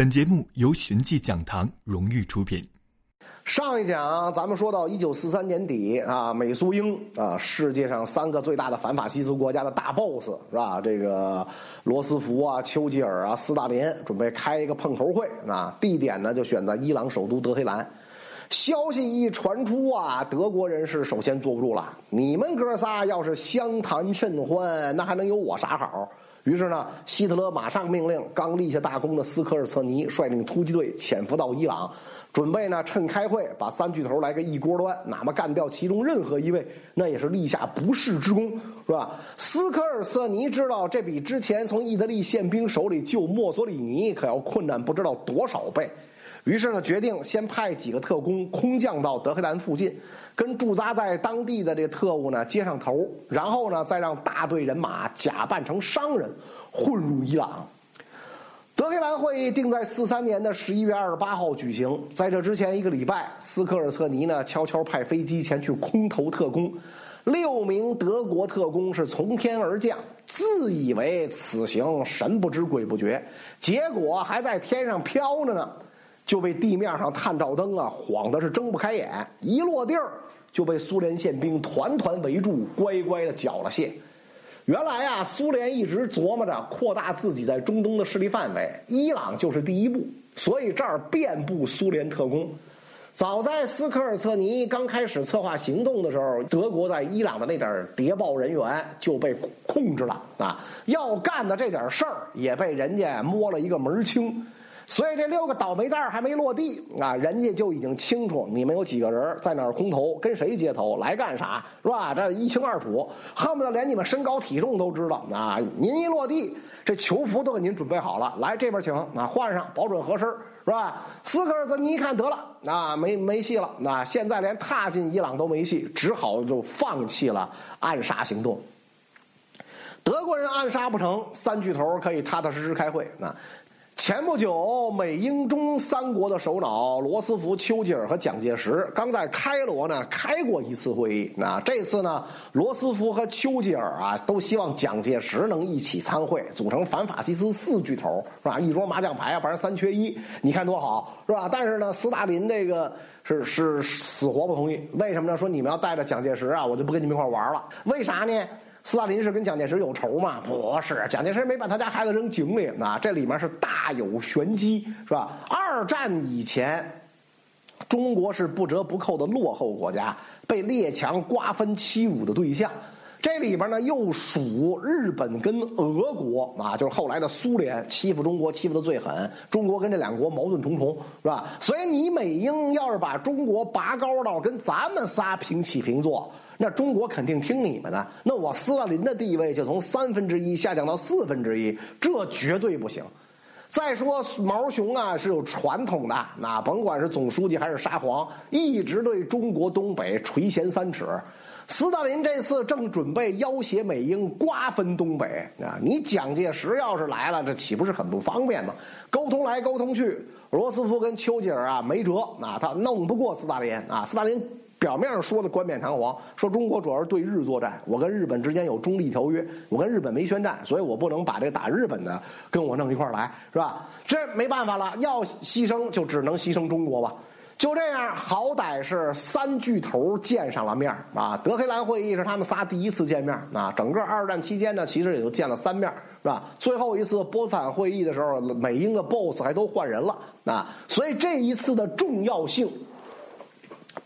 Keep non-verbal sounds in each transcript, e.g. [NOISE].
本节目由寻迹讲堂荣誉出品。上一讲咱们说到一九四三年底啊，美苏英啊，世界上三个最大的反法西斯国家的大 boss 是吧？这个罗斯福啊、丘吉尔啊、斯大林准备开一个碰头会啊，地点呢就选在伊朗首都德黑兰。消息一传出啊，德国人是首先坐不住了。你们哥仨要是相谈甚欢，那还能有我啥好？于是呢，希特勒马上命令刚立下大功的斯科尔策尼率领突击队潜伏到伊朗，准备呢趁开会把三巨头来个一锅端，哪怕干掉其中任何一位，那也是立下不世之功，是吧？斯科尔策尼知道这比之前从意大利宪兵手里救墨索里尼可要困难不知道多少倍，于是呢决定先派几个特工空降到德黑兰附近。跟驻扎在当地的这个特务呢接上头，然后呢再让大队人马假扮成商人混入伊朗。德黑兰会议定在四三年的十一月二十八号举行，在这之前一个礼拜，斯科尔策尼呢悄悄派飞机前去空投特工，六名德国特工是从天而降，自以为此行神不知鬼不觉，结果还在天上飘着呢，就被地面上探照灯啊晃的是睁不开眼，一落地儿。就被苏联宪兵团团围住，乖乖的缴了械。原来啊，苏联一直琢磨着扩大自己在中东的势力范围，伊朗就是第一步，所以这儿遍布苏联特工。早在斯科尔策尼刚开始策划行动的时候，德国在伊朗的那点谍报人员就被控制了啊，要干的这点事儿也被人家摸了一个门清。所以这六个倒霉蛋还没落地啊，人家就已经清楚你们有几个人在哪儿空投，跟谁接头，来干啥，是吧？这一清二楚，恨不得连你们身高体重都知道啊！您一落地，这囚服都给您准备好了，来这边请啊，换上，保准合身，是吧？斯科尔兹，你一看得了，啊，没没戏了，那现在连踏进伊朗都没戏，只好就放弃了暗杀行动。德国人暗杀不成，三巨头可以踏踏实实开会啊。前不久，美英中三国的首脑罗斯福、丘吉尔和蒋介石刚在开罗呢开过一次会议。那这次呢，罗斯福和丘吉尔啊都希望蒋介石能一起参会，组成反法西斯四巨头，是吧？一桌麻将牌啊，反正三缺一，你看多好，是吧？但是呢，斯大林这个是是死活不同意。为什么呢？说你们要带着蒋介石啊，我就不跟你们一块玩了。为啥呢？斯大林是跟蒋介石有仇吗？不是，蒋介石没把他家孩子扔井里呢，这里面是大有玄机，是吧？二战以前，中国是不折不扣的落后国家，被列强瓜分欺辱的对象。这里边呢，又属日本跟俄国啊，就是后来的苏联欺负中国欺负的最狠。中国跟这两国矛盾重重，是吧？所以你美英要是把中国拔高到跟咱们仨平起平坐。那中国肯定听你们的，那我斯大林的地位就从三分之一下降到四分之一，这绝对不行。再说毛熊啊是有传统的，那甭管是总书记还是沙皇，一直对中国东北垂涎三尺。斯大林这次正准备要挟美英瓜分东北啊，你蒋介石要是来了，这岂不是很不方便吗？沟通来沟通去，罗斯福跟丘吉尔啊没辙啊，他弄不过斯大林啊，斯大林。表面上说的冠冕堂皇，说中国主要是对日作战，我跟日本之间有中立条约，我跟日本没宣战，所以我不能把这打日本的跟我弄一块来，是吧？这没办法了，要牺牲就只能牺牲中国吧。就这样，好歹是三巨头见上了面啊。德黑兰会议是他们仨第一次见面啊。整个二战期间呢，其实也就见了三面，是吧？最后一次波茨坦会议的时候，美英的 boss 还都换人了啊。所以这一次的重要性。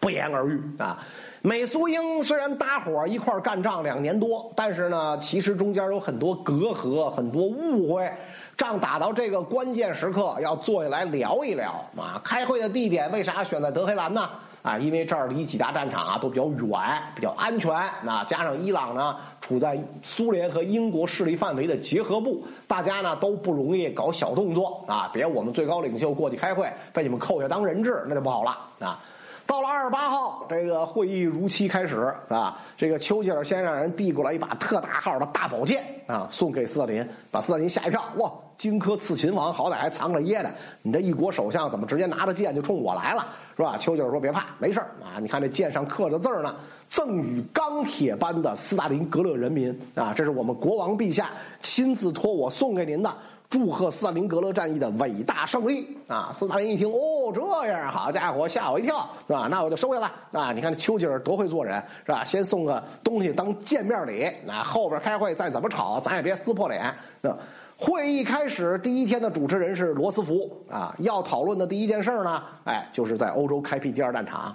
不言而喻啊！美苏英虽然搭伙一块干仗两年多，但是呢，其实中间有很多隔阂、很多误会。仗打到这个关键时刻，要坐下来聊一聊啊！开会的地点为啥选在德黑兰呢？啊，因为这儿离几大战场啊都比较远，比较安全。那加上伊朗呢，处在苏联和英国势力范围的结合部，大家呢都不容易搞小动作啊！别我们最高领袖过去开会，被你们扣下当人质，那就不好了啊！到了二十八号，这个会议如期开始啊！这个丘吉尔先让人递过来一把特大号的大宝剑啊，送给斯大林，把斯大林吓一跳。哇，荆轲刺秦王，好歹还藏着掖着，你这一国首相怎么直接拿着剑就冲我来了，是吧？丘吉尔说：“别怕，没事啊！你看这剑上刻着字呢，赠予钢铁般的斯大林格勒人民啊，这是我们国王陛下亲自托我送给您的。”祝贺斯大林格勒战役的伟大胜利啊！斯大林一听，哦，这样，好家伙，吓我一跳，是吧？那我就收下了啊！你看这丘吉尔多会做人，是吧？先送个东西当见面礼，那后边开会再怎么吵，咱也别撕破脸。那会议开始第一天的主持人是罗斯福啊，要讨论的第一件事呢，哎，就是在欧洲开辟第二战场。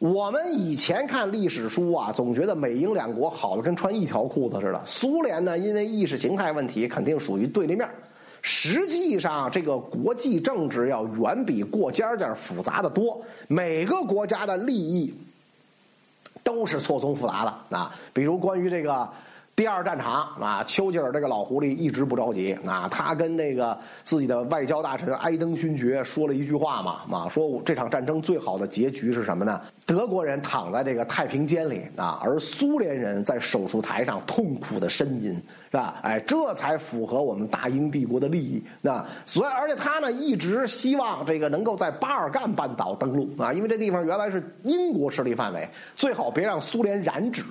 我们以前看历史书啊，总觉得美英两国好的跟穿一条裤子似的。苏联呢，因为意识形态问题，肯定属于对立面。实际上，这个国际政治要远比过家家复杂的多。每个国家的利益都是错综复杂的啊。比如关于这个。第二战场啊，丘吉尔这个老狐狸一直不着急啊。他跟那个自己的外交大臣埃登勋爵说了一句话嘛，啊，说这场战争最好的结局是什么呢？德国人躺在这个太平间里啊，而苏联人在手术台上痛苦的呻吟，是吧？哎，这才符合我们大英帝国的利益。那所以，而且他呢一直希望这个能够在巴尔干半岛登陆啊，因为这地方原来是英国势力范围，最好别让苏联染指。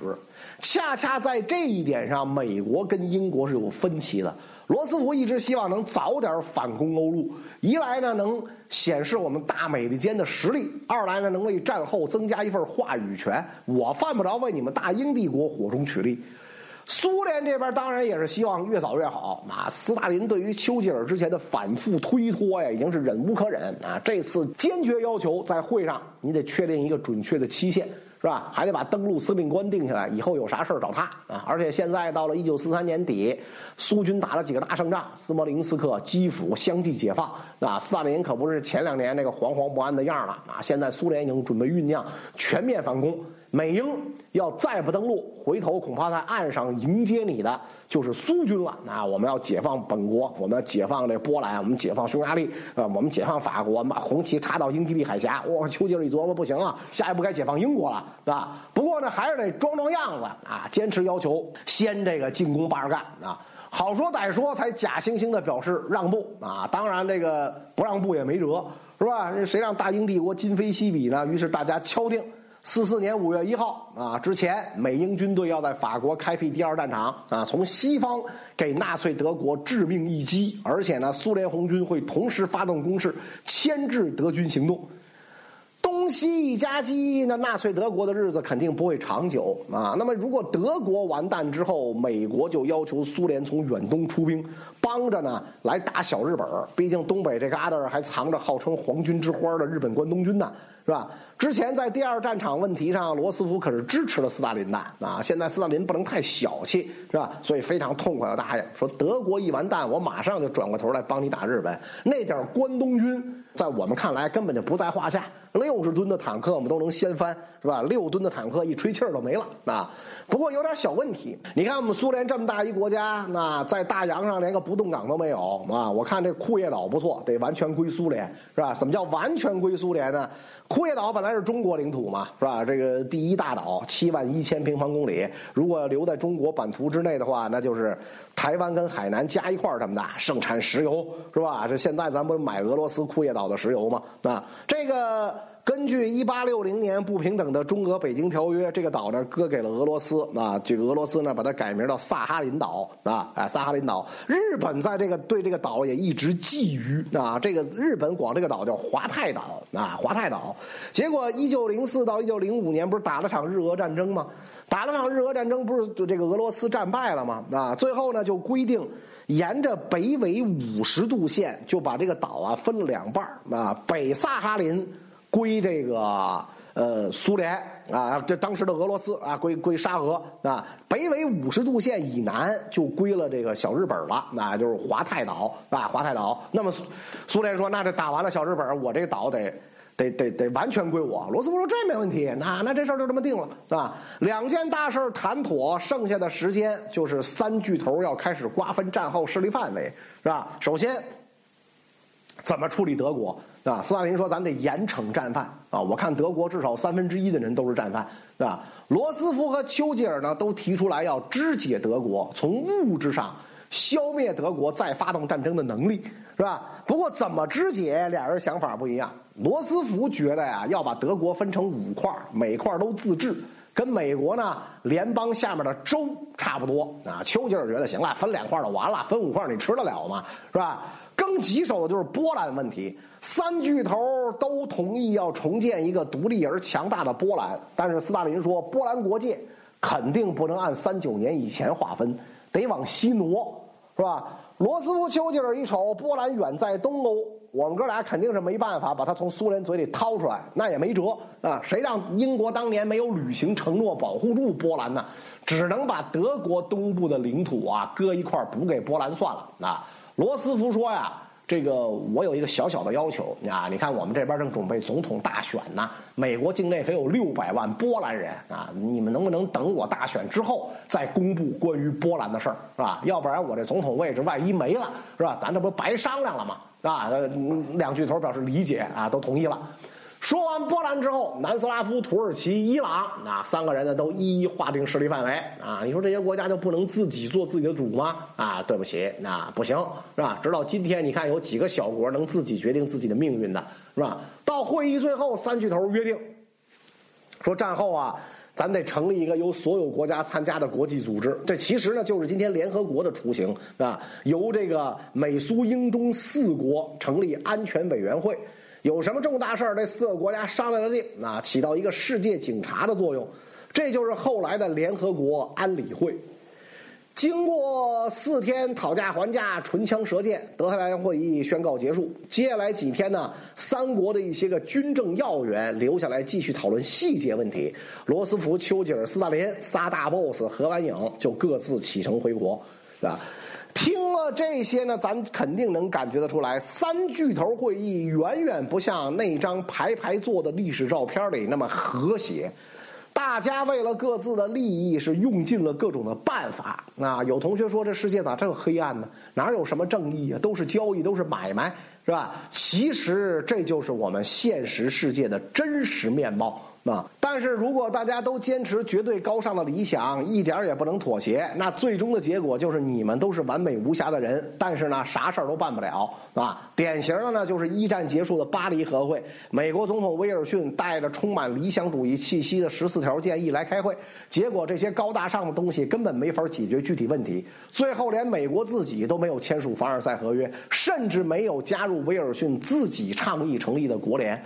恰恰在这一点上，美国跟英国是有分歧的。罗斯福一直希望能早点反攻欧陆，一来呢能显示我们大美利坚的实力，二来呢能为战后增加一份话语权。我犯不着为你们大英帝国火中取栗。苏联这边当然也是希望越早越好。啊，斯大林对于丘吉尔之前的反复推脱呀，已经是忍无可忍啊。这次坚决要求在会上，你得确定一个准确的期限。是吧？还得把登陆司令官定下来，以后有啥事儿找他啊！而且现在到了一九四三年底，苏军打了几个大胜仗，斯摩林斯克、基辅相继解放。啊，斯大林可不是前两年那个惶惶不安的样了啊！现在苏联已经准备酝酿全面反攻。美英要再不登陆，回头恐怕在岸上迎接你的就是苏军了。那我们要解放本国，我们要解放这波兰，我们解放匈牙利，啊，我们解放法国，把红旗插到英吉利海峡。哇，丘吉尔一琢磨，不行啊，下一步该解放英国了，是吧？不过呢，还是得装装样子啊，坚持要求先这个进攻巴尔干啊。好说歹说，才假惺惺的表示让步啊。当然，这个不让步也没辙，是吧？谁让大英帝国今非昔比呢？于是大家敲定。四四年五月一号啊，之前美英军队要在法国开辟第二战场啊，从西方给纳粹德国致命一击，而且呢，苏联红军会同时发动攻势，牵制德军行动。东西一夹击，那纳粹德国的日子肯定不会长久啊。那么，如果德国完蛋之后，美国就要求苏联从远东出兵，帮着呢来打小日本毕竟东北这旮沓还藏着号称皇军之花的日本关东军呢。是吧？之前在第二战场问题上，罗斯福可是支持了斯大林的啊。现在斯大林不能太小气，是吧？所以非常痛快的答应说：德国一完蛋，我马上就转过头来帮你打日本。那点关东军，在我们看来根本就不在话下。六十吨的坦克我们都能掀翻，是吧？六吨的坦克一吹气儿都没了啊。不过有点小问题，你看我们苏联这么大一国家，那在大洋上连个不动港都没有啊！我看这库页岛不错，得完全归苏联，是吧？怎么叫完全归苏联呢？库页岛本来是中国领土嘛，是吧？这个第一大岛，七万一千平方公里，如果留在中国版图之内的话，那就是台湾跟海南加一块儿这么大，[LAUGHS] 盛产石油，是吧？这现在咱不是买俄罗斯库页岛的石油吗？啊，这个。根据一八六零年不平等的中俄北京条约，这个岛呢割给了俄罗斯啊，这个俄罗斯呢把它改名到萨哈林岛啊，哎，萨哈林岛。日本在这个对这个岛也一直觊觎啊，这个日本管这个岛叫华泰岛啊，华泰岛。结果一九零四到一九零五年不是打了场日俄战争吗？打了场日俄战争不是就这个俄罗斯战败了吗？啊，最后呢就规定沿着北纬五十度线就把这个岛啊分了两半啊，北萨哈林。归这个呃苏联啊，这当时的俄罗斯啊，归归沙俄啊，北纬五十度线以南就归了这个小日本了，那就是华泰岛啊，华泰岛。那么苏苏联说，那这打完了小日本，我这个岛得 [LAUGHS] 得得得完全归我。罗斯福说这没问题，那那这事儿就这么定了啊。两件大事谈妥，剩下的时间就是三巨头要开始瓜分战后势力范围，是吧？首先怎么处理德国？啊，斯大林说：“咱得严惩战犯啊！我看德国至少三分之一的人都是战犯，是吧？”罗斯福和丘吉尔呢，都提出来要肢解德国，从物质上消灭德国再发动战争的能力，是吧？不过怎么肢解，俩人想法不一样。罗斯福觉得呀，要把德国分成五块，每块都自治，跟美国呢联邦下面的州差不多啊。丘吉尔觉得行了，分两块就完了，分五块你吃得了吗？是吧？更棘手的就是波兰问题，三巨头都同意要重建一个独立而强大的波兰，但是斯大林说，波兰国界肯定不能按三九年以前划分，得往西挪，是吧？罗斯福、丘吉尔一瞅，波兰远在东欧，我们哥俩肯定是没办法把他从苏联嘴里掏出来，那也没辙啊！谁让英国当年没有履行承诺保护住波兰呢？只能把德国东部的领土啊搁一块补给波兰算了啊！罗斯福说呀。这个我有一个小小的要求啊！你看我们这边正准备总统大选呢，美国境内可有六百万波兰人啊！你们能不能等我大选之后再公布关于波兰的事儿，是吧？要不然我这总统位置万一没了，是吧？咱这不白商量了吗？啊，两巨头表示理解啊，都同意了。说完波兰之后，南斯拉夫、土耳其、伊朗，那三个人呢都一一划定势力范围啊！你说这些国家就不能自己做自己的主吗？啊，对不起，那不行，是吧？直到今天，你看有几个小国能自己决定自己的命运的，是吧？到会议最后，三巨头约定说，战后啊，咱得成立一个由所有国家参加的国际组织。这其实呢，就是今天联合国的雏形啊，由这个美苏英中四国成立安全委员会。有什么重大事儿，这四个国家商量着定，啊，起到一个世界警察的作用，这就是后来的联合国安理会。经过四天讨价还价、唇枪舌剑，德黑兰会议宣告结束。接下来几天呢，三国的一些个军政要员留下来继续讨论细节问题。罗斯福、丘吉尔、斯大林仨大 boss 合完影，就各自启程回国，啊。听了这些呢，咱肯定能感觉得出来，三巨头会议远远不像那张排排坐的历史照片里那么和谐。大家为了各自的利益，是用尽了各种的办法。啊，有同学说这世界咋这么黑暗呢？哪有什么正义啊？都是交易，都是买卖，是吧？其实这就是我们现实世界的真实面貌。啊！但是如果大家都坚持绝对高尚的理想，一点也不能妥协，那最终的结果就是你们都是完美无瑕的人，但是呢，啥事儿都办不了啊！典型的呢，就是一战结束的巴黎和会，美国总统威尔逊带着充满理想主义气息的十四条建议来开会，结果这些高大上的东西根本没法解决具体问题，最后连美国自己都没有签署凡尔赛合约，甚至没有加入威尔逊自己倡议成立的国联。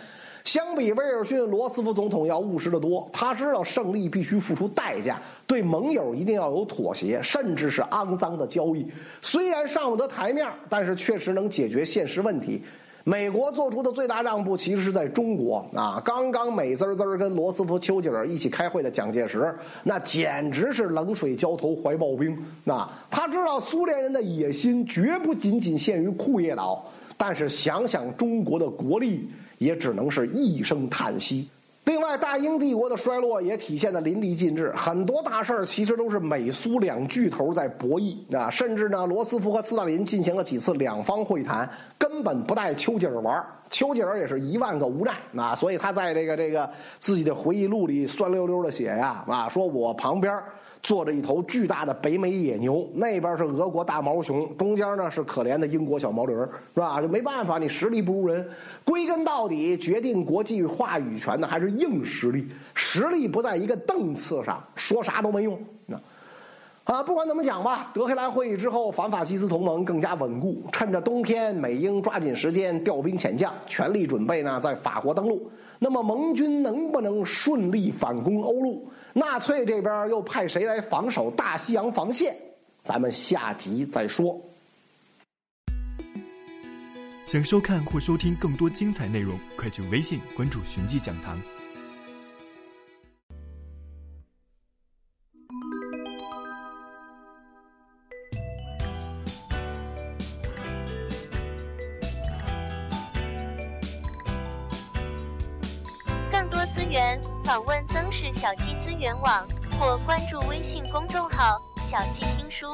相比威尔逊，罗斯福总统要务实的多。他知道胜利必须付出代价，对盟友一定要有妥协，甚至是肮脏的交易。虽然上不得台面，但是确实能解决现实问题。美国做出的最大让步，其实是在中国啊。刚刚美滋滋跟罗斯福、丘吉尔一起开会的蒋介石，那简直是冷水浇头、怀抱冰。那他知道苏联人的野心绝不仅仅限于库页岛，但是想想中国的国力。也只能是一声叹息。另外，大英帝国的衰落也体现的淋漓尽致。很多大事儿其实都是美苏两巨头在博弈啊，甚至呢，罗斯福和斯大林进行了几次两方会谈，根本不带丘吉尔玩。丘吉尔也是一万个无奈啊，所以他在这个这个自己的回忆录里酸溜溜的写呀啊，说我旁边。坐着一头巨大的北美野牛，那边是俄国大毛熊，中间呢是可怜的英国小毛驴是吧？就没办法，你实力不如人。归根到底，决定国际话语权的还是硬实力，实力不在一个档次上，说啥都没用。啊，不管怎么讲吧，德黑兰会议之后，反法西斯同盟更加稳固。趁着冬天，美英抓紧时间调兵遣将，全力准备呢在法国登陆。那么盟军能不能顺利反攻欧陆？纳粹这边又派谁来防守大西洋防线？咱们下集再说。想收看或收听更多精彩内容，快去微信关注“寻迹讲堂”。多资源。访问曾氏小鸡资源网或关注微信公众号“小鸡听书”。